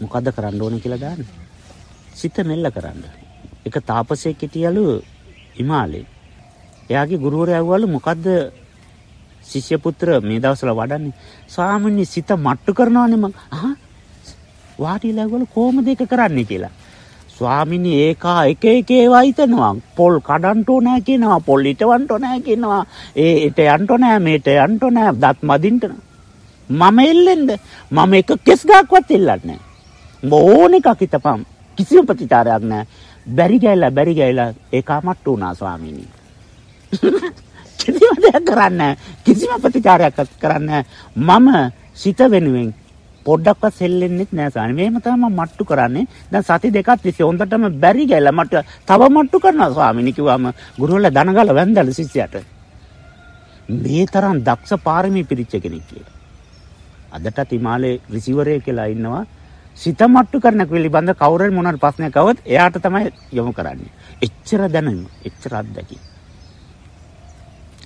මොකද්ද කරන්න ඕනේ කියලා දාන්න. සිත මෙල්ල කරන්න. එක තාපසයෙක් හිටියලු හිමාලේ. එයාගේ ගුරුවරයා ඇහුවලු මොකද්ද ශිෂ්‍ය පුත්‍ර මේ දවස්වල වඩන්නේ? ස්වාමීනි සිත මට්ටු කරනවානේ මං. අහා වාටිලා ඇහුවලු කොහොමද ඒක කරන්නේ කියලා. ස්වාමිනී ඒකා එක එක ඒවා හිතනවා පොල් කඩන්ට නෑ කියනවා පොල් ඉටවන්ට නෑ කියනවා ඒ එට යන්ට නෑ මේට යන්ට නෑ දත් මදින්ට මම එල්ලෙන්ද මම එක කෙස් ගාක්වත් එල්ලන්නේ ඕන එකක් හිතපම් කිසිම ප්‍රතිචාරයක් නෑ බැරි ගෑල්ලා බැරි ගෑල්ලා ඒකා මට්ටු වුණා ස්වාමීනි කිසිම දෙයක් කරන්නේ කිසිම ප්‍රතිචාරයක් කරන්නේ මම සිත වෙනුවෙන් පොඩ්ඩක්වත් සෙල්ලෙන්නෙත් නෑ සානි. මේම තමයි මම මට්ටු කරන්නේ. දැන් සති දෙකක් තිස්සේ හොඳටම බැරි ගෑලා මට තව මට්ටු කරනවා ස්වාමීනි කිව්වම ගුරුවරලා දනගල වැන්දලු ශිෂ්‍යයාට. මේ තරම් දක්ෂ පාරමී පිරිච්ච කෙනෙක් කියලා. අදටත් හිමාලයේ රිසීවරය කියලා ඉන්නවා. සිත මට්ටු කරන පිළිබඳ කවුරුන් මොනවාරි ප්‍රශ්නයක් આવොත් එයාට තමයි යොමු කරන්නේ. එච්චර දැනුම, එච්චර අත්දැකීම්.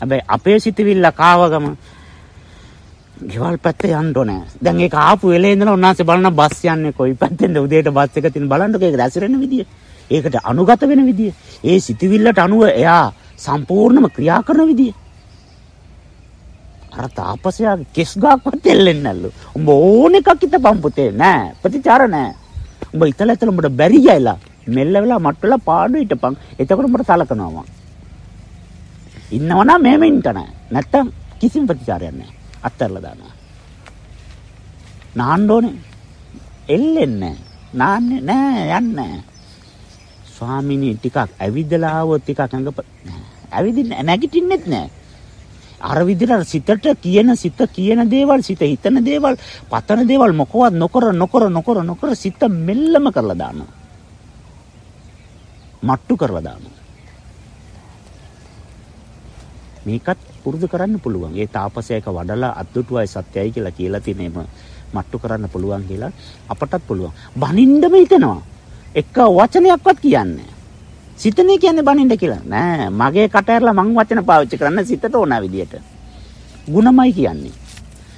හැබැයි අපේ සිතවිල්ල කාවගම ගෙවල් පැත්තේ යන්න ඕනේ. දැන් ඒක ආපු වෙලේ ඉඳලා උන්වහන්සේ බලන බස් යන්නේ කොයි පැත්තෙන්ද උදේට බස් එක තියෙන බලන්නකෝ ඒක දැසිරෙන විදිය. ඒකට අනුගත වෙන විදිය. ඒ සිතවිල්ලට අනුව එයා සම්පූර්ණම ක්‍රියා කරන විදිය. අර තාපසයාගේ කෙස් ගාක්වත් දෙල්ලෙන්නේ නැල්ලු. උඹ ඕන එකක් හිතපම් පුතේ නෑ ප්‍රතිචාර නෑ. උඹ ඉතල ඉතල උඹට බැරි ගියලා මෙල්ල වෙලා මට්ට වෙලා පාඩු හිටපන්. එතකොට උඹට සලකනවා මං. ඉන්නවනම් මෙහෙම ඉන්න නෑ. නැත්තම් කිසිම ප්‍රතිචාරයක් නෑ. අත්හැරලා දානවා. නාන්න ඕනේ. එල්ලෙන්නේ නාන්නේ නෑ යන්නේ ස්වාමිනී ටිකක් ඇවිදලා ආවොත් ටිකක් අඟ ඇවිදින්න නැගිටින්නෙත් නෑ. අර විදිහට සිතට කියන සිත කියන දේවල් සිත හිතන දේවල් පතන දේවල් මොකවත් නොකර නොකර නොකර නොකර සිත මෙල්ලම කරලා දානවා. මට්ටු කරලා දානවා. මේකත් පුරුදු කරන්න පුළුවන්. ඒ තාපසයක වඩලා අද්දුටුවයි සත්‍යයි කියලා කියලා තියෙනේම මට්ටු කරන්න පුළුවන් කියලා අපටත් පුළුවන්. බනින්නම හිතනවා. එක වචනයක්වත් කියන්නේ සිතනේ කියන්නේ බනින්න කියලා. නෑ මගේ කට ඇරලා මං වචන පාවිච්චි කරන්න සිතට ඕන විදියට. ಗುಣමයි කියන්නේ.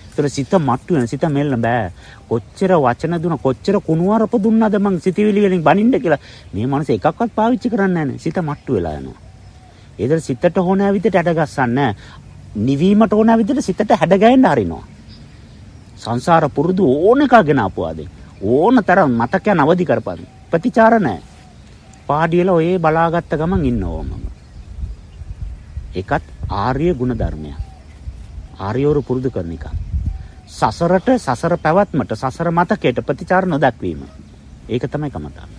ඒතර සිත මට්ටු වෙන සිත මෙල්ල බෑ. කොච්චර වචන දුන කොච්චර කුණුවරප දුන්නද මං සිතවිලි වලින් බනින්න කියලා. මේ මනස එකක්වත් පාවිච්චි කරන්නේ නැහැ සිත මට්ටු වෙලා යනවා. ඒතර සිතට ඕන විදිහට ඇඩ ගස්සන්න නිවීමට ඕන විදිහට සිතට හැඩ ගැහෙන්න හරිනවා. සංසාර පුරුදු ඕන එකගෙන ආපුවාද ඕන තරම් මතකය නවදි කරපන් ප්‍රතිචාර නැහැ. පාඩියල ඔය බලාගත්ත ගමන් ඉන්නවා මම. ඒකත් ආර්ය ගුණ ධර්මයක්. ආර්යවරු පුරුදු කරන එක. සසරට සසර පැවැත්මට සසර මතකයට ප්‍රතිචාර නොදක්වීම. ඒක තමයි කමතාව.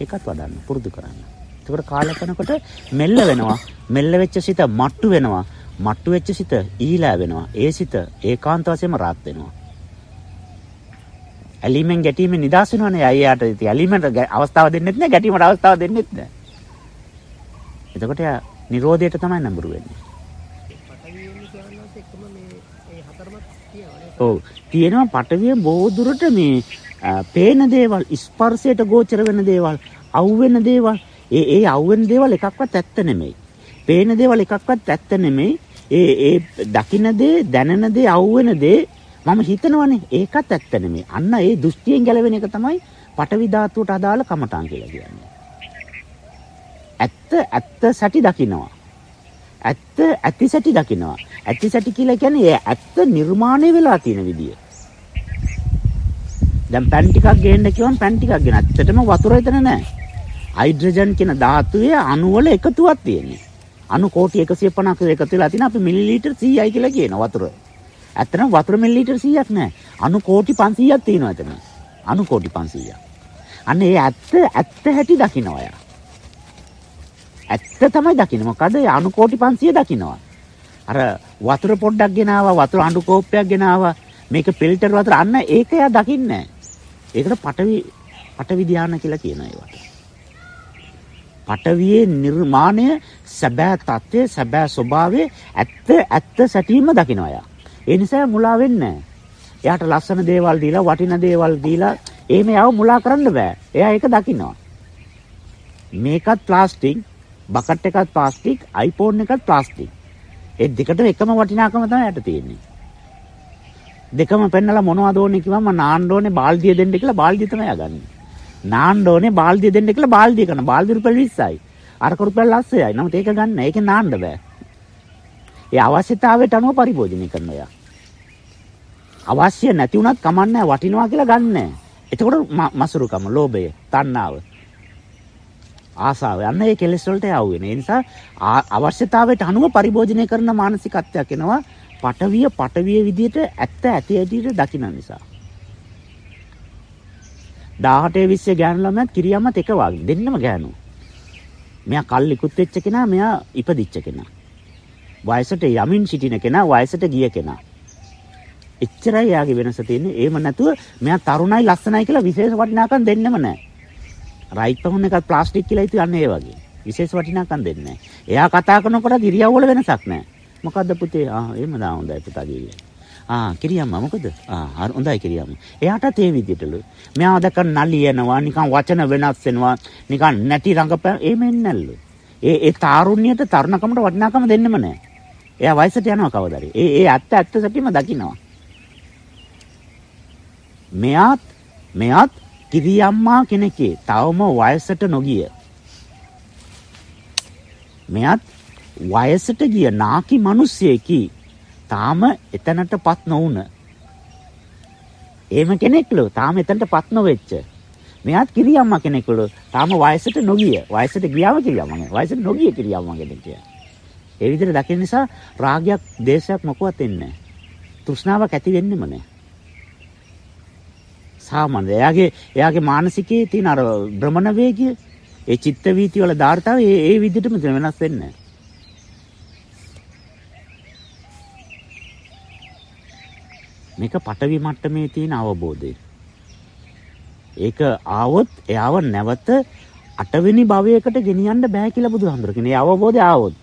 ඒකත් වඩන්න පුරුදු කරන්න. ඒකට කාලයක් යනකොට මෙල්ල වෙනවා. මෙල්ල වෙච්ච සිත මට්ටු වෙනවා. මට්ටු වෙච්ච සිත ඊලා වෙනවා. ඒ සිත ඒකාන්ත වශයෙන්ම රාත් වෙනවා. ඇලීමෙන් ගැටීමෙන් නිදාස් වෙනවනේ. අයියාට ඉතින් ඇලීමට අවස්ථාව දෙන්නෙත් නෑ, ගැටීමට අවස්ථාව දෙන්නෙත් නෑ. එතකොට යා නිරෝධයට තමයි නඹුරු වෙන්නේ. ඔව් තියෙනවා පටවිය බොහෝ දුරට මේ පේන දේවල් ස්පර්ශයට ගෝචර වෙන දේවල් අවුවෙන දේවල් ඒ ඒ අවුවෙන දේවල් එකක්වත් ඇත්ත නෙමෙයි. පේන දේවල් එකක්වත් ඇත්ත නෙමෙයි. ඒ ඒ දකින්න දේ, දැනෙන දේ, අවුවෙන දේ මම හිතනවනේ ඒකත් ඇත්ත නෙමෙයි. අන්න ඒ දෘෂ්ටියෙන් ගැලවෙන එක තමයි පටවි ධාතුවට අදාළ කමඨාන් කියලා කියන්නේ. ඇත්ත ඇත්ත සැටි දකින්නවා. ඇත්ත ඇති සැටි දකින්නවා. ඇති සැටි කියලා කියන්නේ ඒ ඇත්ත නිර්මාණය වෙලා තියෙන විදිය. දැන් පැන් ටිකක් ගේන්න කිව්වම පැන් ටිකක් ගෙන. ඇත්තටම වතුර එතන නැහැ. හයිඩ්‍රජන් කියන ධාතුවේ අණු වල එකතුවක් තියෙන්නේ. අණු කෝටි 150ක එකතු වෙලා තියෙන අපි මිලිලීටර් 100යි කියලා කියන වතුර. ඇත්තටම වතුර මිලිලීටර් 100ක් නෑ. අණු කෝටි 500ක් තියෙනවා එතන. අණු කෝටි 500ක්. අන්න ඒ ඇත්ත ඇත්ත හැටි දකින්න ඔයා. ඇත්ත තමයි දකින්න. මොකද ඒ අණු කෝටි 500 දකින්නවා. අර වතුර පොඩ්ඩක් ගෙනාවා වතුර අඬු කෝප්පයක් ගෙනාවා මේක ෆිල්ටර් වතුර අන්න ඒක එයා දකින්නේ ඒකට පටවි පටවි ධානය කියලා කියනවා ඒවට. පටවියේ නිර්මාණය සැබෑ తත්වයේ සැබෑ ස්වභාවයේ ඇත්ත ඇත්ත සැටීම දකිනවා යා. ඒ නිසා මුලා වෙන්නේ එයාට ලස්සන දේවල් දීලා වටින දේවල් දීලා එහෙම යව මුලා කරන්න බෑ. එයා ඒක දකිනවා. මේකත් ප්ලාස්ටික්, බකට් එකත් ප්ලාස්ටික්, iPhone එකත් ප්ලාස්ටික්. ඒ දෙකට එකම වටිනාකම තමයි යට තියෙන්නේ. දෙකම පෙන්නලා මොනවද ඕනේ කිව්වම නාන්න ඕනේ බාල්දිය දෙන්න කියලා බාල්දිය තමයි යගන්නේ. නාන්න ඕනේ බාල්දිය දෙන්න කියලා බාල්දිය කරන. බාල්දිය රුපියල් 20යි. අර රුපියල් 80යි. නමුත් ඒක ගන්න. ඒකේ නාන්න බෑ. ඒ අවශ්‍යතාවයට අනුව පරිභෝජනය කරනවා. අවශ්‍ය නැති වුණත් කමන්නේ වටිනවා කියලා ගන්නෑ. එතකොට මසුරුකම, ලෝභය, තණ්හාව, ආසාව යන්න ඒ කෙලෙස් වලට යව වෙන. ඒ නිසා අවශ්‍යතාවයට අනුව පරිභෝජනය කරන මානසිකත්වයක් එනවා. පටවිය පටවිය විදියට ඇත්ත ඇති ඇටියට දකින්න නිසා. 18 20 ගෑනු ළමයාත් කිරියම්මත් එක වගේ දෙන්නම ගෑනු. මෙයා කල් ඉක්ුත් වෙච්ච කෙනා මෙයා ඉපදිච්ච කෙනා. වයසට යමින් සිටින කෙනා වයසට ගිය කෙනා. එච්චරයි යාගේ වෙනස තියෙන්නේ. එහෙම නැතුව මෙයා තරුණයි ලස්සනයි කියලා විශේෂ වටිනාකම් දෙන්නෙම නැහැ. රයිට් පහුන් එකත් ප්ලාස්ටික් කියලා ඉතින් ඒ වගේ. විශේෂ වටිනාකම් දෙන්නේ නැහැ. එයා කතා කරනකොට ඉරියව් වල වෙනසක් නැහැ. මොකද්ද පුතේ? ආ එහෙම දා හොඳයි පුතා කිව්වේ. ආ කිරියම්මා මොකද? ආ හොඳයි කිරියම්මා. එයාටත් ඒ විදිහටලු. මෙයා දැක්ක නලියනවා, නිකන් වචන වෙනස් වෙනවා, නිකන් නැටි රඟපෑම එහෙම එන්නල්ලු. ඒ ඒ තාරුණ්‍යයට තරුණකමට වටිනාකම දෙන්නෙම නැහැ. එයා වයසට යනවා කවදාරි. ඒ ඒ ඇත්ත ඇත්ත සැටිම දකින්නවා. මෙයාත් මෙයාත් කිරියම්මා කෙනෙක්ගේ තවම වයසට නොගිය. මෙයාත් වයසට ගිය නාකි මිනිස්සෙකි. තාම එතනටපත් නොවුන. එහෙම කෙනෙක්ලු තාම එතනටපත් නොවෙච්ච. මෙයාත් කිරියම්මා කෙනෙක්ලු තාම වයසට නොගිය. වයසට ගියාම කිරියම්මා. වයසට නොගිය කිරියම්මා කෙනෙක්. ඒ විදිහට දකින නිසා රාගයක්, දේශයක් මොකවත් එන්නේ නැහැ. තෘෂ්ණාවක් ඇති වෙන්නෙම නැහැ. සාමාන්‍ය. එයාගේ එයාගේ මානසිකයේ තියෙන අර භ්‍රමණ වේගය, ඒ චිත්ත වීති වල ධාර්තාව ඒ ඒ විදිහටම වෙනස් වෙන්නේ මේක පටවි මට්ටමේ තියෙන අවබෝධය. ඒක ආවොත් එයාව නැවත අටවෙනි භවයකට ගෙනියන්න බෑ කියලා බුදුහාමුදුරු කියන්නේ. ඒ අවබෝධය ආවොත්.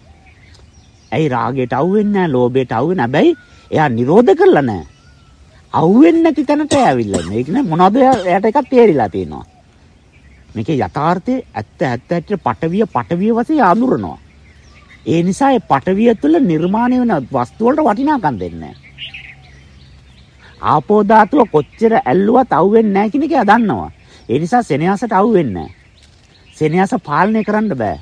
ඇයි රාගයට අවු වෙන්නේ නැහැ, ලෝභයට අවු වෙන්නේ නැහැ. හැබැයි එයා නිරෝධ කරලා නැහැ. අහුවෙන්නේ නැති තැනට ඇවිල්ලා ඉන්නේ. ඒක නේ මොනවද එයාට එකක් තේරිලා තියෙනවා. මේකේ යථාර්ථයේ ඇත්ත ඇත්ත ඇත්ත පටවිය පටවිය වශයෙන් අඳුරනවා. ඒ නිසා ඒ පටවිය තුළ නිර්මාණය වෙන වස්තු වලට වටිනාකම් දෙන්නේ ආපෝ ධාතුව කොච්චර ඇල්ලුවත් අහුවෙන්නේ නැහැ කියන එක එයා දන්නවා. ඒ නිසා සෙනෙහසට අහුවෙන්නේ නැහැ. සෙනෙහස පාලනය කරන්න බෑ.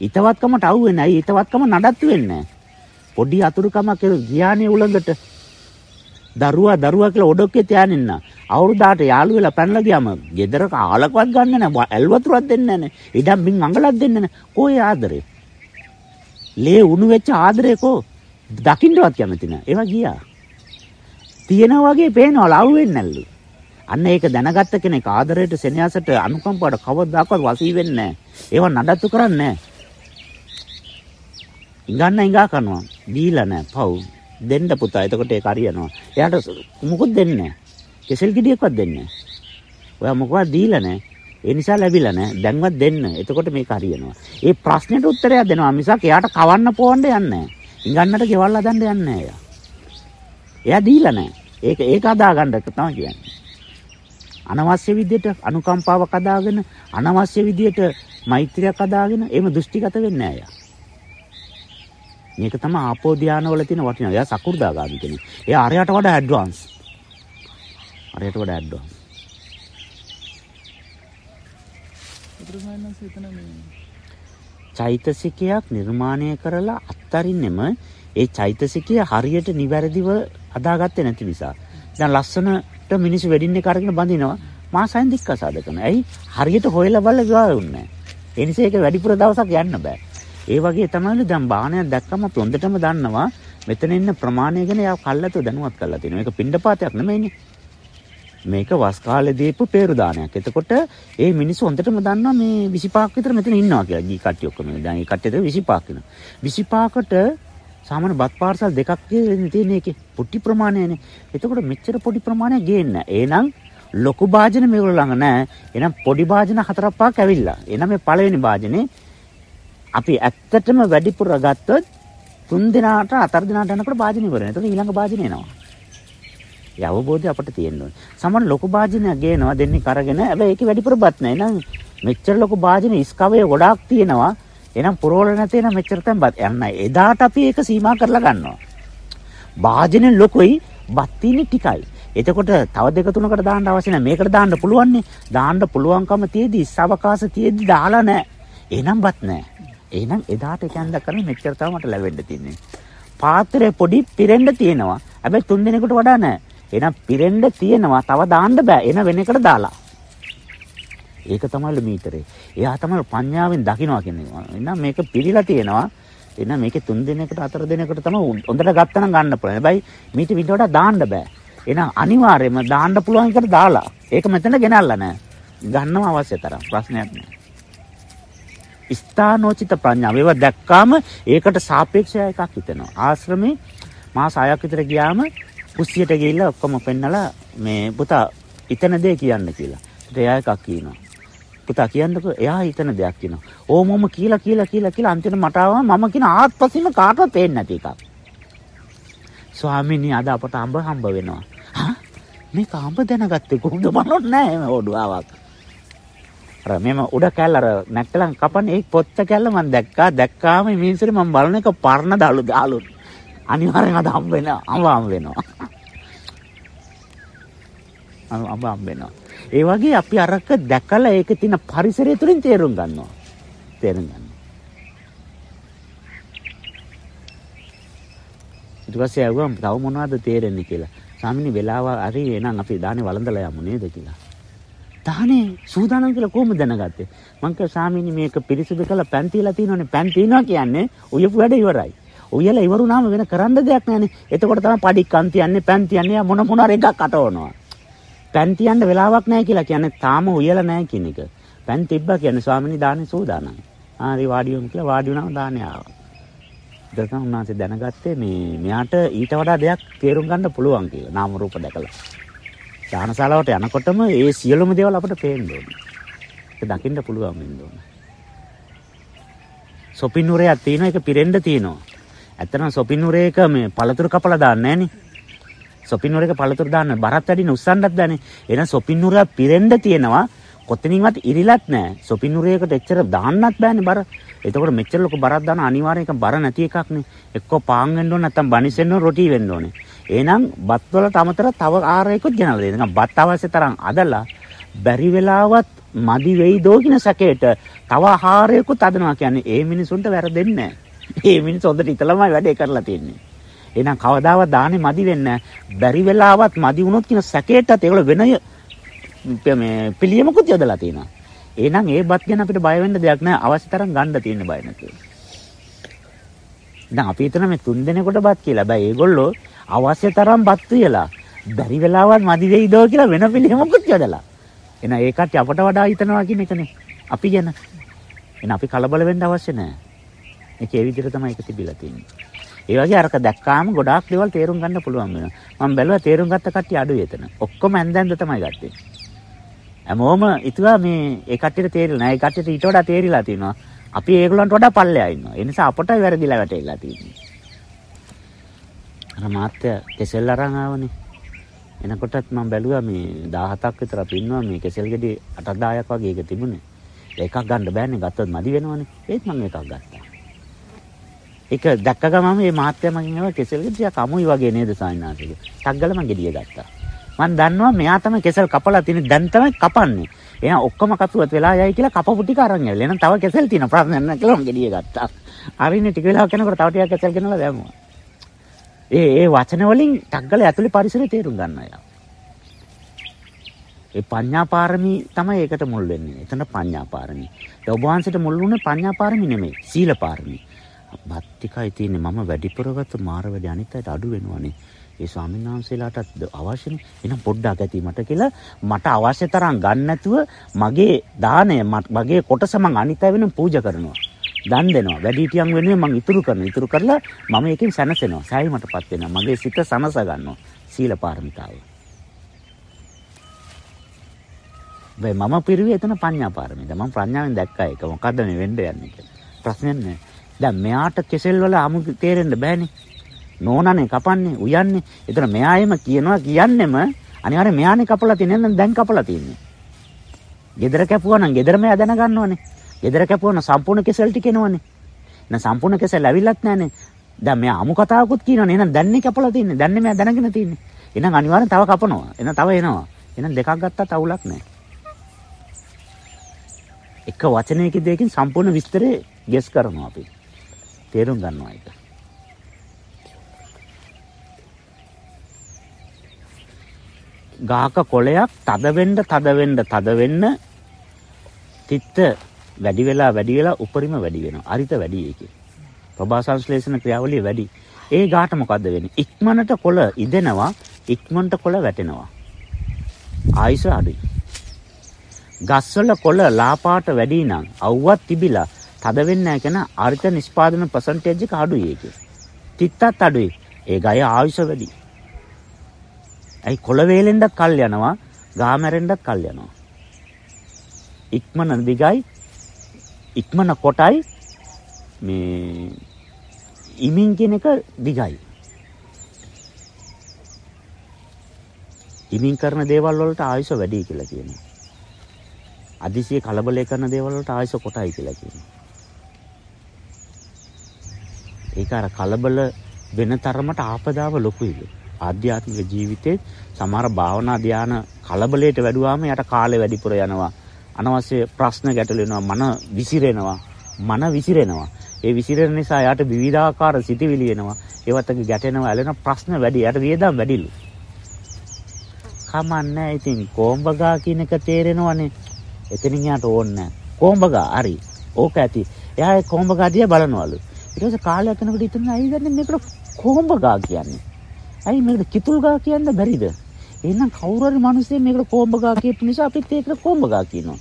ඊතවත්කමට අහුවෙන්නේ නැහැ. ඊතවත්කම නඩත්තු වෙන්නේ නැහැ. පොඩි අතුරුකමක් ගියානේ උලඟට දරුවා දරුවා කියලා ඔඩොක්කේ තියාගෙන ඉන්න. අවුරුද්දාට යාළු වෙලා පැනලා ගියාම ගෙදරක ආලකවත් ගන්න නැහැ. ඇල් වතුරක් දෙන්නේ නැහැ. ඉඩම් බින් අඟලක් දෙන්නේ නැහැ. කොහේ ආදරේ? ලේ උණු වෙච්ච ආදරේ කෝ දකින්නවත් කැමති නැහැ. ඒවා ගියා. තියෙනා වගේ පේනවා ලව් වෙන්නල්ලු. අන්න ඒක දැනගත්ත කෙනෙක් ආදරයට සෙනෙහසට අනුකම්පාවට කවදාකවත් වසී වෙන්නේ නැහැ. ඒවා නඩත්තු කරන්නේ නැහැ. ඉඟන්න ඉඟා කරනවා. දීලා නැහැ. පව්. දෙන්න පුතා. එතකොට ඒක හරියනවා. එයාට මොකුත් දෙන්නේ නැහැ. කෙසෙල් ගෙඩියක්වත් දෙන්නේ නැහැ. ඔයා මොකවත් දීලා නැහැ. ඒ නිසා ලැබිලා නැහැ. දැන්වත් දෙන්න. එතකොට මේක හරියනවා. ඒ ප්‍රශ්නෙට උත්තරයක් දෙනවා මිසක් එයාට කවන්න පොවන්න යන්නේ නැහැ. ඉඟන්නට ගෙවල් හදන්න යන්නේ නැහැ එයා. එයා දීලා නැහැ. ඒක ඒක අදා ගන්න තමයි කියන්නේ. අනවශ්‍ය විදියට අනුකම්පාවක් අදාගෙන අනවශ්‍ය විදියට මෛත්‍රියක් අදාගෙන එහෙම දෘෂ්ටිගත වෙන්නේ නැහැ එයා. මේක තමයි ආපෝ ධානවල තියෙන වටිනා. එයා සකු르දාගාමි කෙනෙක්. එයා අරයට වඩා ඇඩ්වාන්ස්. අරයට වඩා ඇඩ්වාන්ස්. චෛතසිකයක් නිර්මාණය කරලා අත්තරින්නෙම ඒ චෛතසිකය හරියට නිවැරදිව හදාගත්තේ නැති නිසා. දැන් ලස්සනට මිනිස්සු වෙඩින් එක අරගෙන බඳිනවා. මාසයෙන් දික්කසාද කරනවා. ඇයි? හරියට හොයලා බලලා විවාහ වුන්නේ නැහැ. ඒ නිසා ඒක වැඩිපුර දවසක් යන්න බෑ. ඒ වගේ තමයිලු දැන් බාහනයක් දැක්කම අපි හොඳටම දන්නවා මෙතන ඉන්න ප්‍රමාණය ගැන යා කල්ලාතු දැනුවත් කරලා තියෙනවා. මේක පින්ඩපාතයක් නෙමෙයිනේ. මේක වස් කාලේ දීපු peeru දානයක්. එතකොට ඒ මිනිස්සු හොඳටම දන්නවා මේ 25ක් විතර මෙතන ඉන්නවා කියලා. ගී කට්ටිය ඔක්කොම. දැන් මේ කට්ටියද 25ක් වෙනවා. 25කට සාමාන්‍ය බත් පාර්සල් දෙකක් තියෙන එකේ පොඩි ප්‍රමාණයනේ. එතකොට මෙච්චර පොඩි ප්‍රමාණයක් ගේන්න. එහෙනම් ලොකු භාජන මේගොල්ලෝ ළඟ නැහැ. එහෙනම් පොඩි භාජන හතරක් පහක් ඇවිල්ලා. එහෙනම් මේ පළවෙනි භාජනේ අපි ඇත්තටම වැඩිපුර ගත්තොත් තුන් දිනාට හතර දිනාට යනකොට භාජන ඉවර වෙනවා. එතකොට ඊළඟ භාජන එනවා. ඒ අවබෝධය අපිට තියෙන්න ඕනේ. සමහර ලොකු භාජනයක් ගේනවා දෙන්නේ කරගෙන. හැබැයි ඒකේ වැඩිපුර බත් නැහැ. එහෙනම් මෙච්චර ලොකු භාජන ඉස්කවයේ ගොඩාක් තියෙනවා. එහෙනම් පුරවල නැති නම් මෙච්චර තැන් බත් යන්න. එදාට අපි ඒක සීමා කරලා ගන්නවා. භාජනෙන් ලොකුයි බත් තියෙන්නේ ටිකයි. එතකොට තව දෙක තුනකට දාන්න අවශ්‍ය නැහැ. මේකට දාන්න පුළුවන් නේ. දාන්න පුළුවන්කම තියේදී සවකාශ තියේදී දාලා නැහැ. එහෙනම් බත් නැහැ. එහෙනම් එදාට කැන්ද කරන මෙච්චර තමයි මට ලැබෙන්න තියන්නේ. පාත්‍රය පොඩි පිරෙන්න තියෙනවා. හැබැයි තුන් දිනකට වඩා නැහැ. එහෙනම් පිරෙන්න තියෙනවා. තව දාන්න බෑ. එන වෙන එකට දාලා. ඒක තමයි මීටරේ. එයා තමයි පඤ්ඤාවෙන් දකින්නවා කියන්නේ. එහෙනම් මේක පිරීලා තියෙනවා. එහෙනම් මේකේ තුන් දිනකට හතර දිනකට තමයි හොඳට ගත්තනම් ගන්න පුළුවන්. හැබැයි මීට විතර වඩා දාන්න බෑ. එහෙනම් අනිවාර්යයෙන්ම දාන්න පුළුවන් එකට දාලා. ඒක මෙතන ගෙනල්ලා නැහැ. ගන්නව අවශ්‍ය තරම් ප්‍රශ්නයක් නෑ. ස්ථානෝචිත ප්‍රඥාව. ඒවා දැක්කාම ඒකට සාපේක්ෂව එකක් හිතෙනවා. ආශ්‍රමේ මාස 6ක් විතර ගියාම කුස්සියට ගිහිල්ලා ඔක්කොම පෙන්නලා මේ පුතා ඉතන දේ කියන්න කියලා. ඒත් එයා එකක් කියනවා. පුතා කියන්නකෝ එයා හිතන දෙයක් කියනවා. ඕමම කියලා කියලා කියලා කියලා අන්තිමට මට ආවා මම කියන ආත්පසින්ම කාටවත් පේන්නේ නැති එකක්. ස්වාමීනි අද අපට අඹ හම්බ වෙනවා. හා මේක අඹ දැනගත්තේ කොහොමද බලන්නේ නැහැ මේ ඔඩුවාවක්. අර මෙම උඩ කැල්ල අර නැක්කලන් කපන්නේ ඒ පොත්ත කැල්ල මම දැක්කා දැක්කාම මිනිස්සුරි මම බලන එක පරණ දාලු දාලු අනිවාර්යෙන් අද හම්බ වෙනවා අඹ හම්බ වෙනවා අඹ හම්බ වෙනවා ඒ වගේ අපි අරක දැකලා ඒකේ තියෙන පරිසරය තුලින් තේරුම් ගන්නවා. තේරුම් ගන්නවා. ඊට පස්සේ ආවම තව මොනවද තේරෙන්නේ කියලා. ස්වාමිනේ වෙලාව හරි එහෙනම් අපි දානේ වළඳලා යමු නේද කියලා. දානේ සූදානම් කියලා කොහොමද දැනගත්තේ? මං කිය ස්වාමිනේ මේක පිරිසිදු කරලා පෑන් තියලා තියෙනවනේ. පෑන් තියනවා කියන්නේ උයපු වැඩ ඉවරයි. උයලා ඉවරුනාම වෙන කරන්න දෙයක් නැහැනේ. එතකොට තමයි පඩික්කන් තියන්නේ, පෑන් තියන්නේ මොන මොන හරි එකක් අටවනවා. පැන් තියන්න වෙලාවක් නැහැ කියලා කියන්නේ තාම උයලා නැහැ කියන එක. පැන් තිබ්බා කියන්නේ ස්වාමිනී දාන්නේ සූදානම්. ආරි වාඩි වුම් කියලා වාඩි වුණාම දාන්නේ ආවා. දර්ශන උන්වහන්සේ දැනගත්තේ මේ මෙයාට ඊට වඩා දෙයක් තේරුම් ගන්න පුළුවන් කියලා නාම රූප දැකලා. දානශාලාවට යනකොටම ඒ සියලුම දේවල් අපිට පේන්න ඕනේ. ඒක දකින්න පුළුවන් වෙන්න ඕනේ. සොපිනුරයක් තියෙන එක පිරෙන්න තියෙනවා. ඇත්තනම් සොපිනුරේක මේ පළතුරු කපලා දාන්නේ නැහනේ. සොපින් නුරේක පළතුරු දාන්න බරත් වැඩිනේ උස්සන්නත් බෑනේ. එහෙනම් සොපින් නුරය පිරෙන්න තියෙනවා. කොතනින්වත් ඉරිලත් නැහැ. සොපින් නුරේකට එච්චර දාන්නත් බෑනේ බර. එතකොට මෙච්චර ලොකු බරක් දාන අනිවාර්යෙන් එක බර නැති එකක් නේ. එක්කෝ පාන් වෙන්න ඕන නැත්නම් බනිස් වෙන්න ඕන රොටි වෙන්න ඕනේ. එහෙනම් බත් වලට අමතරව තව ආහාරයකුත් ගෙනල්ලා දෙන්න. නිකන් බත් අවශ්‍ය තරම් අදලා බැරි වෙලාවත් මදි වෙයි දෝකින සැකේට තව ආහාරයකුත් අදනවා කියන්නේ ඒ මිනිසුන්ට වැරදෙන්නේ නැහැ. ඒ මිනිස්සු හොඳට ඉතලමයි වැඩේ කරලා තියෙන්නේ. එහෙනම් කවදාවත් දාන්නේ මදි වෙන්නේ බැරි වෙලාවත් මදි වුණොත් කියන සැකේටත් ඒගොල්ල වෙන මේ පිළියමකුත් යදලා තියෙනවා. එහෙනම් ඒ බත් ගැන අපිට බය වෙන්න දෙයක් නැහැ. අවශ්‍ය තරම් ගන්න තියෙන බය නැතුව. දැන් අපි හිතන මේ තුන් දිනකට බත් කියලා. හැබැයි ඒගොල්ලෝ අවශ්‍ය තරම් බත් තියලා බැරි වෙලාවත් මදි වෙයිදෝ කියලා වෙන පිළියමකුත් යදලා. එහෙනම් ඒකට අපට වඩා හිතනවා කියන එකනේ. අපි ගැන. එහෙනම් අපි කලබල වෙන්න අවශ්‍ය නැහැ. මේක ඒ විදිහට තමයි ඒක තිබිලා තියෙන්නේ. ඒ වගේ අරක දැක්කාම ගොඩාක් දේවල් තේරුම් ගන්න පුළුවන් වෙනවා. මම බැලුවා තේරුම් ගත්ත කට්ටිය අඩුයි එතන. ඔක්කොම ඇඳැන්ද තමයි ගත්තේ. හැමෝම ඉතුවා මේ ඒ කට්ටියට තේරිලා නැහැ. ඒ කට්ටියට ඊට වඩා තේරිලා තියෙනවා. අපි ඒගොල්ලන්ට වඩා පල්ලෙහා ඉන්නවා. ඒ නිසා අපට වැරදිලා වැටෙලා තියෙන්නේ. අර මාත්‍ය කෙසෙල් අරන් ආවනේ. එනකොටත් මම බැලුවා මේ 17ක් විතර අපි ඉන්නවා මේ කෙසෙල් ගෙඩි 8000ක් වගේ එක තිබුණේ. එකක් ගන්න බෑනේ ගත්තොත් මදි වෙනවනේ. ඒත් මම එකක් ගත්තා. ඒක දැක්ක ගමන් මේ මහත්ය මගෙන් ඒවා කෙසෙල් ගෙඩියක් අමුයි වගේ නේද සායනාසික. ටග්ගල මං ගෙඩිය ගත්තා. මං දන්නවා මෙයා තමයි කෙසෙල් කපලා තියෙන්නේ දැන් තමයි කපන්නේ. එහෙනම් ඔක්කොම කපුවත් වෙලා යයි කියලා කපපු ටික අරන් ඇවිල්ලා. එහෙනම් තව කෙසෙල් තියෙන ප්‍රශ්නයක් නැහැ කියලා මං ගෙඩිය ගත්තා. හරිනේ ටික වෙලාවක් යනකොට තව ටිකක් කෙසෙල් ගෙනලා දැම්මා. ඒ ඒ වචන වලින් ටග්ගල ඇතුලේ පරිසරය තේරුම් ගන්න අය. ඒ පඤ්ඤා පාරමී තමයි ඒකට මුල් වෙන්නේ. එතන පඤ්ඤා පාරමී. ඒ ඔබ වහන්සේට මුල් වුණේ පඤ්ඤා පාරමී නෙමෙයි. සීල පාරමී. බත් ටිකයි තියෙන්නේ මම වැඩිපුර ගත්ත මාර වැඩි අනිත් අයට අඩු වෙනවනේ. ඒ ස්වාමීන් වහන්සේලාටත් අවශ්‍යනේ. එහෙනම් පොඩ්ඩක් ඇති මට කියලා මට අවශ්‍ය තරම් ගන්න නැතුව මගේ දාණය මගේ කොටස මං අනිත් අය වෙනුවෙන් පූජා කරනවා. දන් දෙනවා. වැඩිහිටියන් වෙනුවෙන් මං ඉතුරු කරනවා. ඉතුරු කරලා මම ඒකෙන් සැනසෙනවා. සෑයීමටපත් වෙනවා. මගේ සිත සනස ගන්නවා. සීල පාරමිතාව. වෙයි මම පිරුවේ එතන පඤ්ඤා පාරමිතා. මම ප්‍රඥාවෙන් දැක්කා ඒක. මොකද්ද මේ වෙන්න යන්නේ කියලා. ප්‍රශ්නයක් නෑ. දැන් මෙයාට කෙසෙල් වල අමු තේරෙන්න බෑනේ. නෝනානේ කපන්නේ, උයන්නේ. ඒතර මෙයායම කියනවා කියන්නෙම අනිවාර්යෙන් මෙයානේ කපලා තියෙන්නේ නැත්නම් දැන් කපලා තියෙන්නේ. gedara කැපුවා නම් gedara මෙයා දැනගන්නවනේ. gedara කැපුවා නම් සම්පූර්ණ කෙසෙල් ටික එනවනේ. නැත්නම් සම්පූර්ණ කෙසෙල් ඇවිල්ලත් නැහනේ. දැන් මෙයා අමු කතාවකුත් කියනවනේ. එහෙනම් දැන්නේ කපලා තියෙන්නේ. දැන්නේ මෙයා දැනගෙන තියෙන්නේ. එහෙනම් අනිවාර්යෙන් තව කපනවා. එහෙනම් තව එනවා. එහෙනම් දෙකක් ගත්තත් අවුලක් නැහැ. එක වචනයක දෙයකින් සම්පූර්ණ විස්තරේ ගෙස් කරනවා අපි. තේරුම් ගන්නවා ඒක. ගාක කොළයක් තද වෙන්න තද වෙන්න තද වෙන්න තිත්ත වැඩි වෙලා වැඩි වෙලා උපරිම වැඩි වෙනවා. අරිත වැඩි ඒකේ. ප්‍රභා සංශ්ලේෂණ ක්‍රියාවලිය වැඩි. ඒ ගාට මොකද්ද වෙන්නේ? ඉක්මනට කොළ ඉදෙනවා, ඉක්මනට කොළ වැටෙනවා. ආයිස අඩුයි. ගස්වල කොළ ලාපාට වැඩි නම් අවුවක් තිබිලා තද වෙන්නේ නැහැ කියන අරිත නිෂ්පාදන පර්සන්ටේජ් එක අඩුයි ඒකේ. තිත්තත් අඩුයි. ඒ ගය ආයුෂ වැඩි. ඇයි කොළ වේලෙන්ඩත් කල් යනවා, ගා මැරෙන්නත් කල් යනවා. ඉක්මන දිගයි ඉක්මන කොටයි මේ ඉමින් කියන එක දිගයි. ඉමින් කරන දේවල් වලට ආයුෂ වැඩි කියලා කියනවා. අදිසිය කලබලේ කරන දේවල් වලට ආයුෂ කොටයි කියලා කියනවා. ඒක අර කලබල වෙන තරමට ආපදාව ලොකුයිලු. ආධ්‍යාත්මික ජීවිතේ සමහර භාවනා ධාන කලබලයට වැඩුවාම යට කාලේ වැඩිපුර යනවා. අනවශ්‍ය ප්‍රශ්න ගැටලු වෙනවා. මන විසිරෙනවා. මන විසිරෙනවා. ඒ විසිරෙන නිසා යාට විවිධාකාර සිතිවිලි එනවා. ඒවත් එක්ක ගැටෙනවා, ඇලෙන ප්‍රශ්න වැඩි. යාට වියදම් වැඩිලු. කමන්නේ ඉතින් කොම්බගා කියන එක තේරෙනවනේ. එතනින් යාට ඕනේ නැහැ. කොම්බගා හරි. ඕක ඇති. එයා ඒ කොම්බගා දිහා බලනවලු. ඊට පස්සේ කාලයක් යනකොට ඉතින් ඇයි දන්නේ මේකට කොම්බගා කියන්නේ. ඇයි මේකට කිතුල්ගා කියන්න බැරිද? එහෙනම් කවුරු හරි මිනිස්සෙක් මේකට කොම්බගා කියපු නිසා අපිත් ඒකට කොම්බගා කියනවා.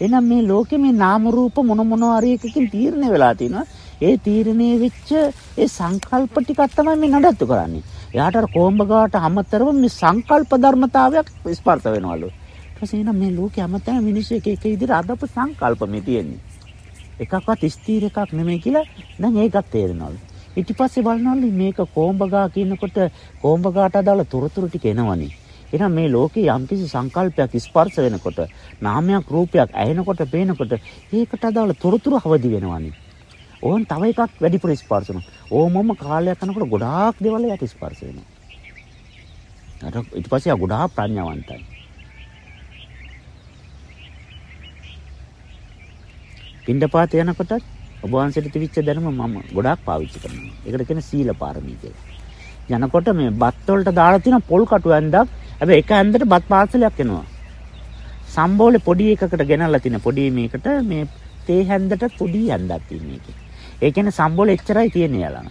එහෙනම් මේ ලෝකේ මේ නාම රූප මොන මොන හරි එකකින් තීරණය වෙලා තිනවා. ඒ තීරණය වෙච්ච ඒ සංකල්ප ටිකක් තමයි මේ නඩත්තු කරන්නේ. එයාට අර කොම්බගාට අමතරව මේ සංකල්ප ධර්මතාවයක් ස්පර්ශ වෙනවලු. ඊට පස්සේ එහෙනම් මේ ලෝකේ හැමතැනම මිනිස්සු එක එක විදිහට අදපු සංකල්ප මේ තියෙන්නේ. එකක්වත් ස්ථීර එකක් නෙමෙයි කියලා දැන් ඒකත් තේරෙනවලු. ඊට පස්සේ බලනවලු මේක කොම්බගා කියනකොට කොම්බගාට අදාළ තොරතුරු ටික එනවනේ. එහෙනම් මේ ලෝකේ යම්කිසි සංකල්පයක් ස්පර්ශ වෙනකොට නාමයක් රූපයක් ඇහෙනකොට පේනකොට ඒකට අදාළ තොරතුරු අවදි වෙනවනේ. ඕන් තව එකක් වැඩිපුර ස්පර්ශ වෙනවා. ඕමම කාලයක් යනකොට ගොඩාක් දේවල් යට ස්පර්ශ වෙනවා. අර ඊට පස්සේ ආ ගොඩාක් ප්‍රඥාවන්තයි. පින්ඩපාත යනකොටත් ඔබ වහන්සේට තිබිච්ච දැනුම මම ගොඩාක් පාවිච්චි කරනවා. ඒකට කියන සීල පාරමී කියලා. යනකොට මේ බත් වලට දාලා තියෙන පොල් කටු ඇඳක් හැබැයි එක ඇඳට බත් පාර්සලයක් එනවා. සම්බෝලේ පොඩි එකකට ගෙනල්ලා තියෙන පොඩි මේකට මේ තේ හැන්දට පොඩි හැන්දක් තියෙන එකේ. ඒ කියන්නේ සම්බෝලේ එච්චරයි තියෙන්නේ යාලන.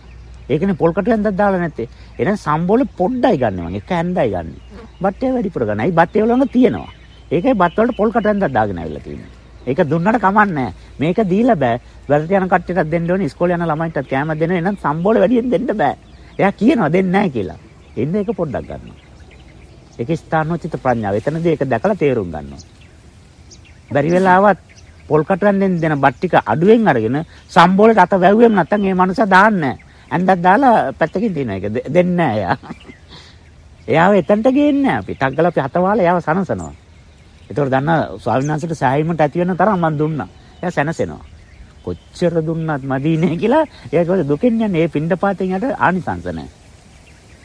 ඒ කියන්නේ පොල් කටු හැන්දක් දාලා නැත්තේ. එහෙනම් සම්බෝලේ පොඩ්ඩයි ගන්න මම. එක හැන්දයි ගන්න. බත් ඒ වැඩිපුර ගන්නයි. බත් ඒ වලම තියෙනවා. ඒකයි බත් වලට පොල් කටු හැන්දක් දාගෙන ආවිල්ලා තියෙන්නේ. ඒක දුන්නට කමන්නේ මේක දීලා බෑ. වැඩට යන කට්ටියටත් දෙන්න ඕනේ. ඉස්කෝලේ යන ළමයින්ටත් කෑම දෙන්න. එහෙනම් සම්බෝලේ වැඩියෙන් දෙන්න බෑ. එයා කියනවා දෙන්නේ නැහැ කියලා. එන්න ඒක පොඩ්ඩක් ගන්නවා. ඒක ස්ථානෝචිත ප්‍රඥාව. එතනදී ඒක දැකලා තේරුම් ගන්නවා. බැරි වෙලාවත් පොල් කටුවෙන් දෙන බත් ටික අඩුවෙන් අරගෙන සම්බෝලට අත වැව්වෙම නැත්තම් ඒ මනුස්සයා දාන්නේ නැහැ. ඇඳක් දාලා පැත්තකින් තියන එක දෙන්නේ නැහැ එයා. එයාව එතනට ගේන්නේ අපි. ටග්ගල අපි හතවාල එයාව සනසනවා. ඒතකොට දන්නා ස්වාමීන් වහන්සේට සෑහීමට ඇති වෙන තරම් මම දුන්නා. එයා සැනසෙනවා. කොච්චර දුන්නත් මදීනේ කියලා එයා කිව්වා දුකෙන් යන්නේ ඒ පින්ඩපාතෙන් යට ආනිසංස නැහැ.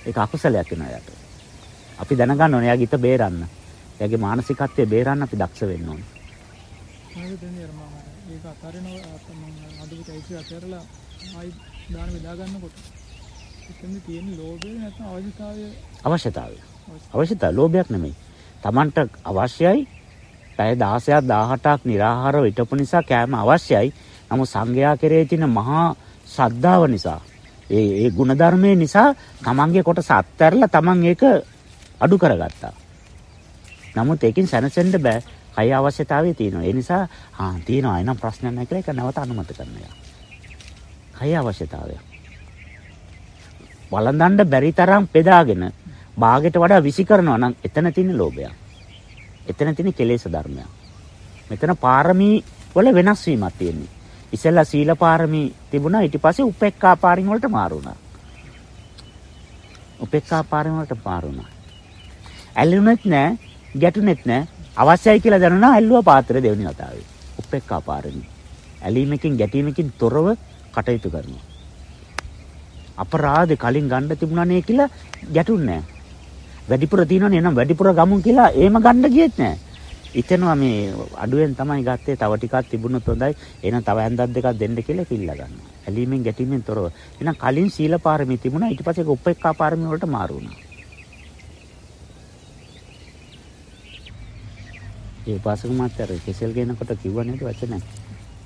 ඒක අකුසලයක් වෙනවා යට. අපි දැනගන්න ඕනේ එයාගේ හිත බේරන්න. එයාගේ මානසිකත්වය බේරන්න අපි දක්ෂ වෙන්න ඕනේ. ඒක අතාරිනවා මම අඩුවට අයිති අතරලා ආයි දාන බෙදා ගන්නකොට එතන තියෙන ලෝභය නැත්නම් අවශ්‍යතාවය අවශ්‍යතාවය අවශ්‍යතාවය ලෝභයක් නෙමෙයි. Tamanට අවශ්‍යයි පැය 16ක් 18ක් निराහාරව හිටපු නිසා කෑම අවශ්‍යයි. නමුත් සංගයා කෙරේ තියෙන මහා ශ්‍රද්ධාව නිසා ඒ ඒ ಗುಣධර්මයේ නිසා Tamanගේ කොට සත්තරලා Taman ඒක අඩු කරගත්තා. නමුත් ඒකෙන් සැනසෙන්න බෑ. කය අවශ්‍යතාවය තියෙනවා. ඒ නිසා ආ තියෙනවා. එනම් ප්‍රශ්නයක් නැහැ කියලා ඒක නැවත අනුමත කරනවා. කය අවශ්‍යතාවය. වළඳන්න බැරි තරම් බෙදාගෙන භාගයට වඩා විසි කරනවා නම් එතන තියෙන ලෝභය. එතන තියෙන කෙලෙස් ධර්මයක්. මෙතන පාරමී වල වෙනස් වීමක් තියෙන්නේ. ඉස්සෙල්ලා සීල පාරමී තිබුණා ඊට පස්සේ උපේක්ඛා පාරමී වලට මාරු වුණා. උපේක්ඛා පාරමී වලට මාරු වුණා. ඇල්ලුනෙත් නෑ, ගැටුනෙත් නෑ. අවශ්‍යයි කියලා දැනුණා ඇල්ලුවා පාත්‍රය දෙවෙනි වතාවේ. උපේක්ඛා පාරමී. ඇලීමකින් ගැටීමකින් තොරව කටයුතු කරනවා. අපරාධේ කලින් ගන්න තිබුණානේ කියලා ගැටුන්නේ නෑ. වැඩිපුර තියෙනවනේ එහෙනම් වැඩිපුර ගමු කියලා එහෙම ගන්න ගියෙත් නෑ. ඉතනවා මේ අඩුවෙන් තමයි ගත්තේ තව ටිකක් තිබුණොත් හොඳයි. එහෙනම් තව හැන්දක් දෙකක් දෙන්න කියලා කිල්ල ගන්නවා. ඇලීමෙන් ගැටීමෙන් තොරව. එහෙනම් කලින් සීල පාරමී තිබුණා ඊට පස්සේ උපේක්ඛා පාරමී වලට මාරු වුණා. ඒ පාසක මාත්‍ර කෙසෙල් ගෙනකොට කිව්ව නේද වචන.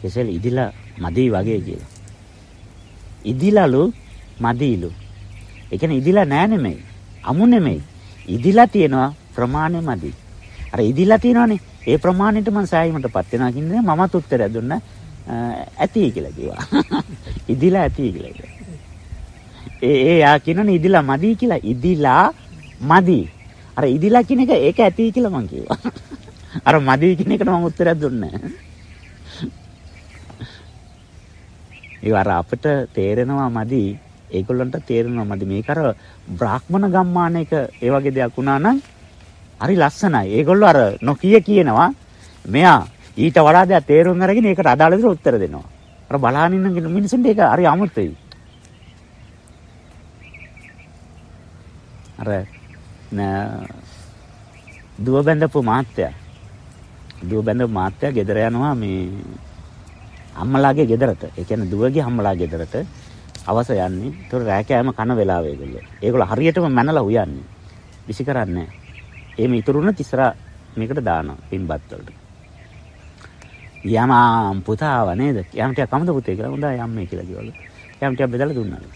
කෙසෙල් ඉදිලා මදි වගේ කියලා. ඉදිලාලු මදීලු. ඒ කියන්නේ ඉදිලා නෑ නෙමෙයි. අමු නෙමෙයි. ඉදිලා තියෙනවා ප්‍රමාණය මදි. අර ඉදිලා තියෙනවනේ. ඒ ප්‍රමාණයට මම සෑයීමටපත් වෙනවා කියන්නේ මමත් උත්තරය දුන්නා ඇති කියලා කිව්වා. ඉදිලා ඇති කියලා කිව්වා. ඒ ඒ යා කියනනේ ඉදිලා මදි කියලා. ඉදිලා මදි. අර ඉදිලා කියන එක ඒක ඇති කියලා මම කිව්වා. අර මදි කියන එකට මම උත්තරයක් දුන්නේ නැහැ. ඒ අර අපිට තේරෙනවා මදි ඒගොල්ලන්ට තේරෙනවා මදි මේක අර බ්‍රාහ්මණ ගම්මානයක ඒ වගේ දෙයක් වුණා නම් හරි ලස්සනයි. ඒගොල්ලෝ අර නොකිය කියනවා මෙයා ඊට වඩා දෙයක් තේරුම් අරගෙන ඒකට අදාළ විදිහට උත්තර දෙනවා. අර බලහන් ඉන්න මිනිස්සුන්ට ඒක හරි අමුතුයි. අර දුව බැඳපු මාත්‍යා දුව බැඳපු මාත්‍යා ගෙදර යනවා මේ අම්මලාගේ ගෙදරට. ඒ කියන්නේ දුවගේ අම්මලා ගෙදරට අවස යන්නේ. ඒතකොට රෑ කෑම කන වෙලාව ඒගොල්ලෝ. ඒගොල්ලෝ හරියටම මැනලා උයන්නේ. විසි කරන්නේ නැහැ. එහෙම ඉතුරුන තිසරා මේකට දානවා පින්බත් වලට. යම පුතාව නේද? යම් ටික කමද පුතේ කියලා හොඳයි අම්මේ කියලා කිව්වලු. යම් ටික බෙදලා දුන්නාලු.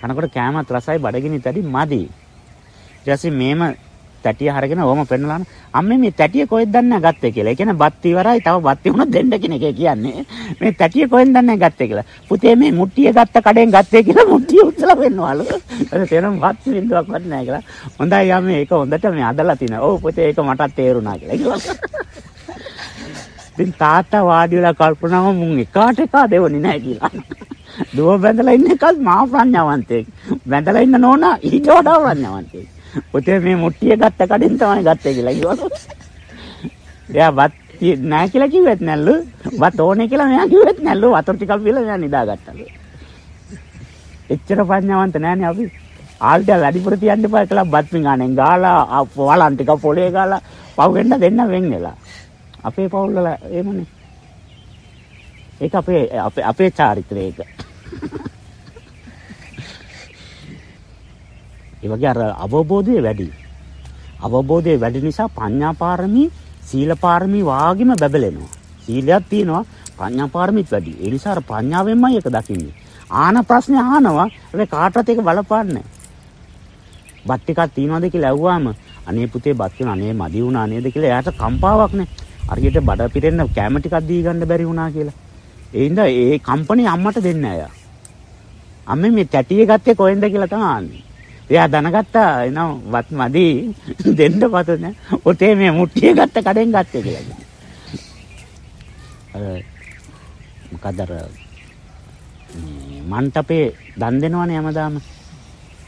කනකොට කෑමත් රසයි බඩගිනි තැටි මදි. ඊට පස්සේ මේම තැටිය අරගෙන ඕම පෙන්නලාන අම්මේ මේ තැටිය කොහෙද දන්නේ ගත්තේ කියලා. ඒ කියන්නේ බත් ඉවරයි තව බත් ඉවුණොත් දෙන්න කියන එක කියන්නේ. මේ තැටිය කොහෙන් දන්නේ ගත්තේ කියලා. පුතේ මේ මුට්ටිය ගත්ත කඩෙන් ගත්තේ කියලා මුට්ටිය උස්සලා පෙන්නවලු. ඒක තේරෙන වත් බින්දුවක්වත් නැහැ කියලා. හොඳයි අම්මේ ඒක හොඳට මේ අදලා තිනවා. ඔව් පුතේ ඒක මටත් තේරුණා කියලා කිව්වා. ඉතින් තාත්තා වාඩි වෙලා කල්පනා කරනවා මුන් එකාට එකා දෙවන්නේ නැහැ කියලා. දුව බැඳලා ඉන්න එකත් මහා ප්‍රඥාවන්තයෙක්. බැඳලා ඉන්න නෝනා ඊට වඩා ප්‍රඥාවන්තයෙක්. පුතේ මේ මුට්ටිය ගත්ත කඩෙන් තමයි ගත්තේ කියලා කිව්වා. එයා වත් නැහැ කියලා කිව්වෙත් නැල්ලු. වත් ඕනේ කියලා මෙයා කිව්වෙත් නැල්ලු. වතුර ටිකක් බීලා මෙයා නිදාගත්තලු. එච්චර ප්‍රඥාවන්ත නැහනේ අපි. ආල්ට වැඩිපුර තියන්න එපා කියලා බත් පිඟානෙන් ගාලා වලන් ටික පොලේ ගාලා පව් වෙන්න දෙන්න වෙන් වෙලා. අපේ පවුල් වල එහෙමනේ. ඒක අපේ අපේ අපේ චාරිත්‍රය ඒක. ඒ වගේ අර අවබෝධය වැඩි. අවබෝධය වැඩි නිසා ප්‍රඥා පාරමී, සීල පාරමී වාගෙම බබලෙනවා. සීලයක් තියෙනවා, ප්‍රඥා පාරමීත් වැඩි. ඒ නිසා අර ප්‍රඥාවෙන්මයි ඒක දකින්නේ. ආන ප්‍රශ්නේ අහනවා. ඒක කාටවත් ඒක බලපාන්නේ බත් ටිකක් තියනවාද කියලා ඇහුවාම අනේ පුතේ බත් වෙන අනේ මදි වුණා නේද කියලා එයාට කම්පාවක් නේ. හරියට බඩ පිරෙන්න කැම ටිකක් දී ගන්න බැරි වුණා කියලා. ඒ හින්දා ඒ කම්පැනි අම්මට දෙන්න අය. අම්මේ මේ තැටිය ගත්තේ කොහෙන්ද කියලා තමයි අහන්නේ. එයා දැනගත්තා එනම් වත් මදි දෙන්න පත නෑ. ඔතේ මේ මුට්ටිය ගත්ත කඩෙන් ගත්තේ කියලා. අර මොකද අර මන්ටපේ දන් දෙනවනේ හැමදාම.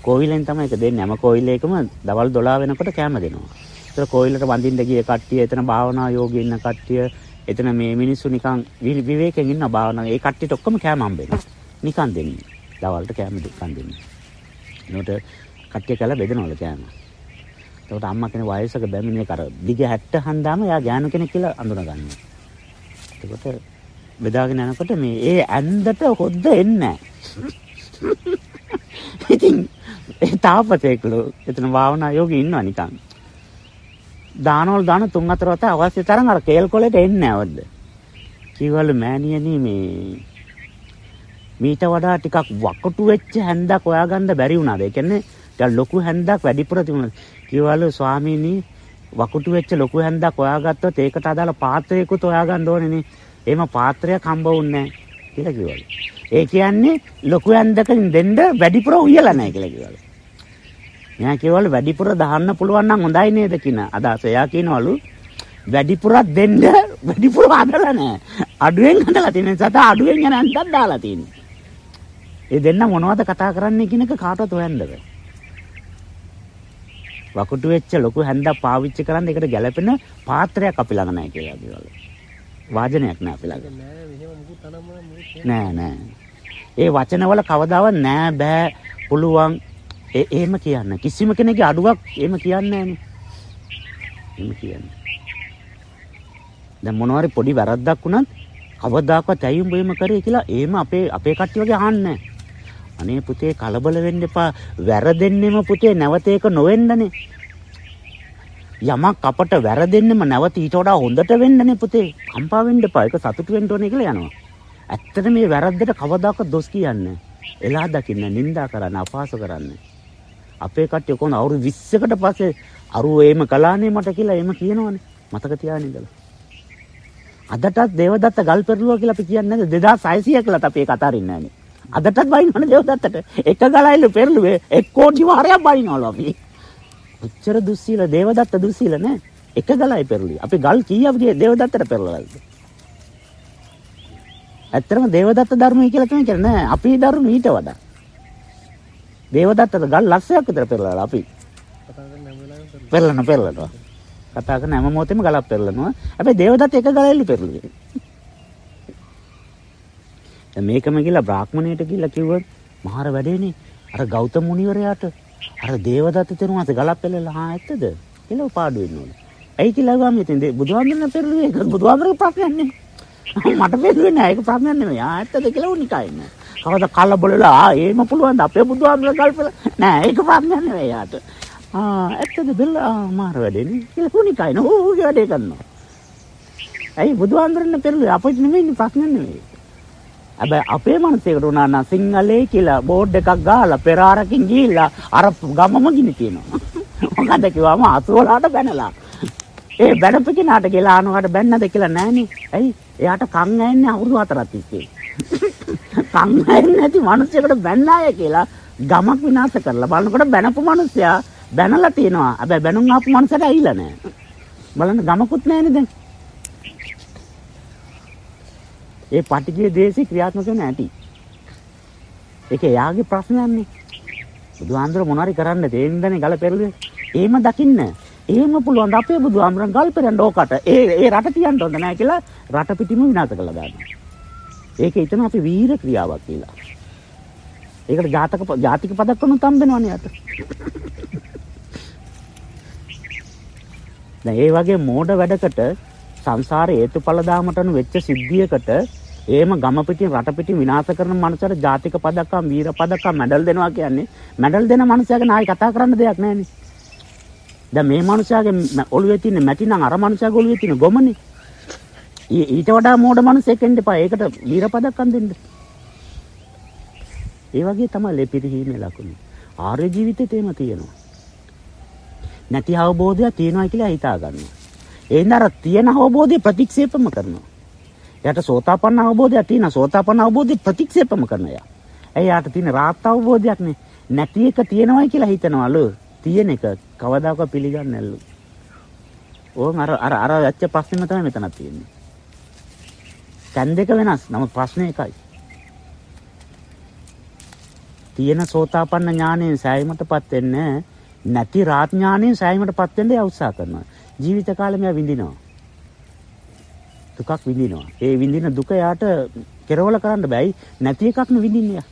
කෝවිලෙන් තමයි ඒක දෙන්නේ. හැම කෝවිලයකම දවල් 12 වෙනකොට කෑම දෙනවා. ඒතර කෝවිලට වඳින්න ගිය කට්ටිය, එතන භාවනා යෝගී ඉන්න කට්ටිය, එතන මේ මිනිස්සු නිකන් විවේකයෙන් ඉන්න භාවනා ඒ කට්ටියට ඔක්කොම කෑම හම්බෙනවා. නිකන් දෙන්නේ. දවල්ට කෑම දෙකක් දෙන්නේ. ඒකට කට්ටිය කළා බෙදනවලු කෑම. එතකොට අම්මා කෙනෙක් වයසක බැමිණේ කර දිග 70 හන්දාම එයා ඥාන කෙනෙක් කියලා අඳුනගන්නවා. එතකොට බෙදාගෙන යනකොට මේ ඒ ඇන්දට හොද්ද එන්නේ ඉතින් ඒ තාපතේකලු එතන භාවනා යෝගී ඉන්නවා නිකන්. දානවල දාන තුන් හතර වත අවශ්‍ය තරම් අර කේල් කොලේට එන්නේ නැවද්ද. කිව්වලු මෑණියනි මේ මීට වඩා ටිකක් වකටු වෙච්ච හැන්දක් හොයාගන්න බැරි වුණාද? ඒ කියන්නේ ටිකක් ලොකු හැන්දක් වැඩිපුර තිබුණා. කිව්වලු ස්වාමීනි වකුටු වෙච්ච ලොකු හැන්දක් හොයාගත්තොත් ඒකට අදාළ පාත්‍රයකුත් හොයාගන්න ඕනේනේ. එහෙම පාත්‍රයක් හම්බ වුන්නේ නැහැ කියලා කිව්වලු. ඒ කියන්නේ ලොකු හැන්දකින් දෙන්න වැඩිපුර උයලා නැහැ කියලා කිව්වලු. මෙයා කිව්වලු වැඩිපුර දාන්න පුළුවන් නම් හොඳයි නේද කියන අදහස. එයා කියනවලු වැඩිපුරක් දෙන්න වැඩිපුර හදලා නැහැ. අඩුවෙන් හදලා තියෙන සත අඩුවෙන් යන හැන්දක් දාලා තියෙන්නේ. ඒ දෙන්න මොනවද කතා කරන්නේ කියන එක කාටවත් හොයන්නද? වකුටු වෙච්ච ලොකු හැන්දක් පාවිච්චි කරන් ඒකට ගැළපෙන පාත්‍රයක් අපි ළඟ නැහැ කියලා කිව්වලු. වාදනයක් නැහැ අපි ළඟ. නෑ නෑ. ඒ වචනවල කවදාවත් නෑ බෑ පුළුවන් ඒ එහෙම කියන්නේ කිසිම කෙනෙක්ගේ අඩුවක් එහෙම කියන්නේ. එහෙම කියන්නේ. දැන් මොනවාරි පොඩි වැරද්දක් වුණත් කවදාකවත් ඇයි උඹ එහෙම කරේ කියලා එහෙම අපේ අපේ කට්ටිය වගේ අහන්නේ අනේ පුතේ කලබල වෙන්න එපා. වැරදෙන්නෙම පුතේ නැවත ඒක නොවෙන්නනේ. යමක් අපට වැරදෙන්නෙම නැවත ඊට වඩා හොඳට වෙන්නනේ පුතේ. කම්පා වෙන්න එපා. ඒක සතුටු වෙන්න ඕනේ කියලා යනවා. ඇත්තට මේ වැරද්දට කවදාකවත් දොස් කියන්නේ එලා දකින්න නින්දා කරන්න අපහාස කරන්න. අපේ කට්ටිය කොහොමද අවුරුදු 20කට පස්සේ අරුව එහෙම කළානේ මට කියලා එහෙම කියනවනේ. මතක තියාගෙන ඉඳලා. අදටත් දේවදත්ත ගල් පෙරළුවා කියලා අපි කියන්නේ නැද්ද 2600 කියලාත් අපි ඒක අතාරින්නේ නැහනේ. අදටත් බයිනවනේ දේවදත්තට. එක ගලයිලු පෙරළුවේ එක් කෝටි වාරයක් බයිනවලු අපි. කොච්චර දුස්සීල දේවදත්ත දුස්සීල නෑ. එක ගලයි පෙරළුවේ. අපි ගල් කීයක් දේවදත්තට පෙරලලාද? ඇත්තටම දේවදත්ත ධර්මය කියලා තමයි කියන්නේ නෑ. අපි ධර්ම ඊට වඩා. දේවදත්තට ගල් ලක්ෂයක් විතර පෙරලලා අපි. පෙරලන පෙරලනවා. කතා කරන හැම මොහොතෙම ගලක් පෙරලනවා. හැබැයි දේවදත්ත එක ගලෙලු පෙරළුවේ. දැන් මේකම ගිහලා බ්‍රාහ්මණයට ගිහලා කිව්වොත් මහර වැඩේනේ. අර ගෞතම මුනිවරයාට අර දේවදත්ත තෙරුණාස ගලක් පෙරලලා ආ ඇත්තද? කියලා පාඩු වෙන්න ඕනේ. ඇයි කියලා ගාම ඉතින් බුදුහාමුදුරනේ පෙරළුවේ ඒක බුදුහාමුදුරගේ ප්‍රශ්නයක් නේ. මට පෙරළුවේ නෑ ඒක ප්‍රශ්නයක් නෙමෙයි. ආ ඇත්තද කියලා උනිකයි නෑ. කවදා කලබලලා ආ එහෙම පුළුවන් ද අපේ බුදුහාමුදුර ගල්පල නෑ ඒක ප්‍රශ්නයක් නෙමෙයි යාට. ආ ඇත්තද බෙල්ල ආ මාර වැඩේනේ කියලා උනිකයි නෝ ඌගේ වැඩේ කරනවා. ඇයි බුදුහාමුදුරනේ පෙරළුවේ අපිට නෙමෙයි ප්‍රශ්නයක් නෙමෙයි. හැබැයි අපේ මනසේකට උනා නම් සිංහලේ කියලා බෝඩ් එකක් ගහලා පෙරාරකින් ගිහිල්ලා අර ගමම ගිනි තියනවා. මොකද කිව්වම අසුවලාට බැනලා. ඒ බැනපු කෙනාට කියලා අහනවාට බැන්නද කියලා නෑනේ. ඇයි? එයාට කන් ඇන්නේ අවුරුදු හතරක් තිස්සේ. කන් ඇන්නේ නැති මිනිස්සුන්ට බැන්නාය කියලා ගමක් විනාශ කරලා බලනකොට බැනපු මිනිස්සයා බැනලා තියනවා. හැබැයි බැනුම් ආපු මිනිස්සට ඇවිල්ලා නෑ. බලන්න ගමකුත් නෑනේ දැන්. ඒ පටිඝයේ දේශේ ක්‍රියාත්මක වෙන ඇති. ඒක එයාගේ ප්‍රශ්නයක්නේ. බුදුහාමුදුර මොනාරි කරන්න තේින්දනේ ගල පෙරළුවේ. එහෙම දකින්න. එහෙම පුළුවන් ද අපේ බුදුහාමුදුරන් ගල් පෙරන්න ඕකට. ඒ ඒ රට තියන්න හොඳ නැහැ කියලා රට පිටිම විනාශ කළා දානවා. ඒක හිතන අපි වීර ක්‍රියාවක් කියලා. ඒකට ජාතක ජාතික පදක් වුණත් හම්බෙනවනේ යට. දැන් ඒ වගේ මෝඩ වැඩකට සංසාරේ හේතුඵල දාමටන වෙච්ච සිද්ධියකට එහෙම ගම පිටින් රට පිටින් විනාශ කරන මනුස්සයර ජාතික පදක්කම් වීර පදක්කම් මැඩල් දෙනවා කියන්නේ මැඩල් දෙන මනුස්සයාගේ නායි කතා කරන්න දෙයක් නැහැනේ. දැන් මේ මනුස්සයාගේ ඔළුවේ තියෙන මැටි නම් අර මනුස්සයාගේ ඔළුවේ තියෙන ගොමනේ. ඊට වඩා මෝඩ මනුස්සයෙක් වෙන්න එපා. ඒකට වීර පදක්කම් දෙන්න. ඒ වගේ තමයි ලෙපිරිහීමේ ලකුණු. ආර්ය ජීවිතේ තේම තියෙනවා. නැති අවබෝධයක් තියෙනවා කියලා හිතා ගන්නවා. එහෙනම් අර තියෙන අවබෝධය ප්‍රතික්ෂේපම කරනවා. එයාට සෝතාපන්න අවබෝධයක් තියෙනවා. සෝතාපන්න අවබෝධය ප්‍රතික්ෂේපම කරනවා. ඇයි යාට තියෙන රාත් අවබෝධයක් නේ. නැති එක තියෙනවයි කියලා හිතනවලු. තියෙන එක කවදාකවත් පිළිගන්නේ නැල්ලු. ඕන් අර අර අර ඇච්ච ප්‍රශ්නෙම තමයි මෙතන තියෙන්නේ. දැන් දෙක වෙනස්. නමුත් ප්‍රශ්නේ එකයි. තියෙන සෝතාපන්න ඥාණයෙන් සෑයීමටපත් වෙන්නේ නැති රාත් ඥාණයෙන් සෑයීමටපත් වෙන්න උත්සාහ කරනවා. ජීවිත කාලෙම විඳිනවා. දුකක් විඳිනවා. ඒ විඳින දුක යාට කෙරවල කරන්න බෑයි නැති එකක් නෙ විඳින්නේ.